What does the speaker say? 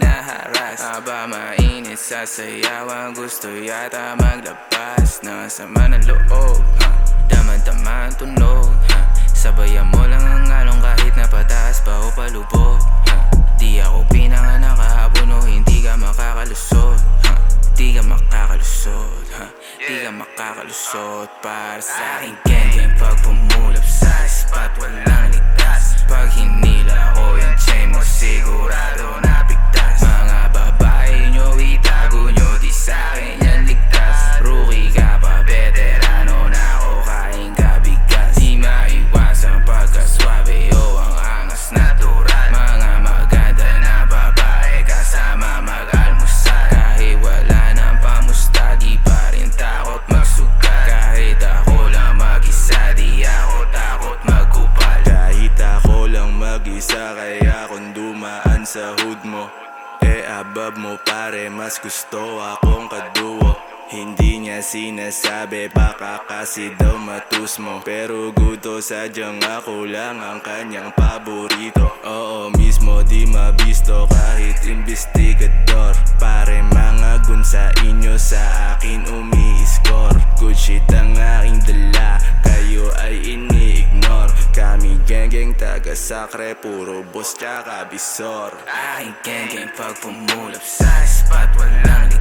hinaharas. Aba mainit sa sayawan, gusto yata maglabas. Nasama ng loob, ha? Daman-daman tunog, ha? Sabayan mo lang ang along kahit na pataas pa o palubog, ha? Di ako pinanganak kahapon o hindi ka makakalusot, ha? Di ka makakalusot, ha? Di ka makakalusot para sa aking geng-geng Pag pumulap sa Eh abab mo pare mas gusto akong kaduo. Hindi niya sinasabi baka kasi daw matus mo Pero gusto sadyang ako lang ang kanyang paborito. Oo mismo di mabisto kahit investigador. Pare mga gun sa inyo sa geng-geng taga sakre puro boss tsaka bisor. Aking geng-geng pag pumulap sa spot walang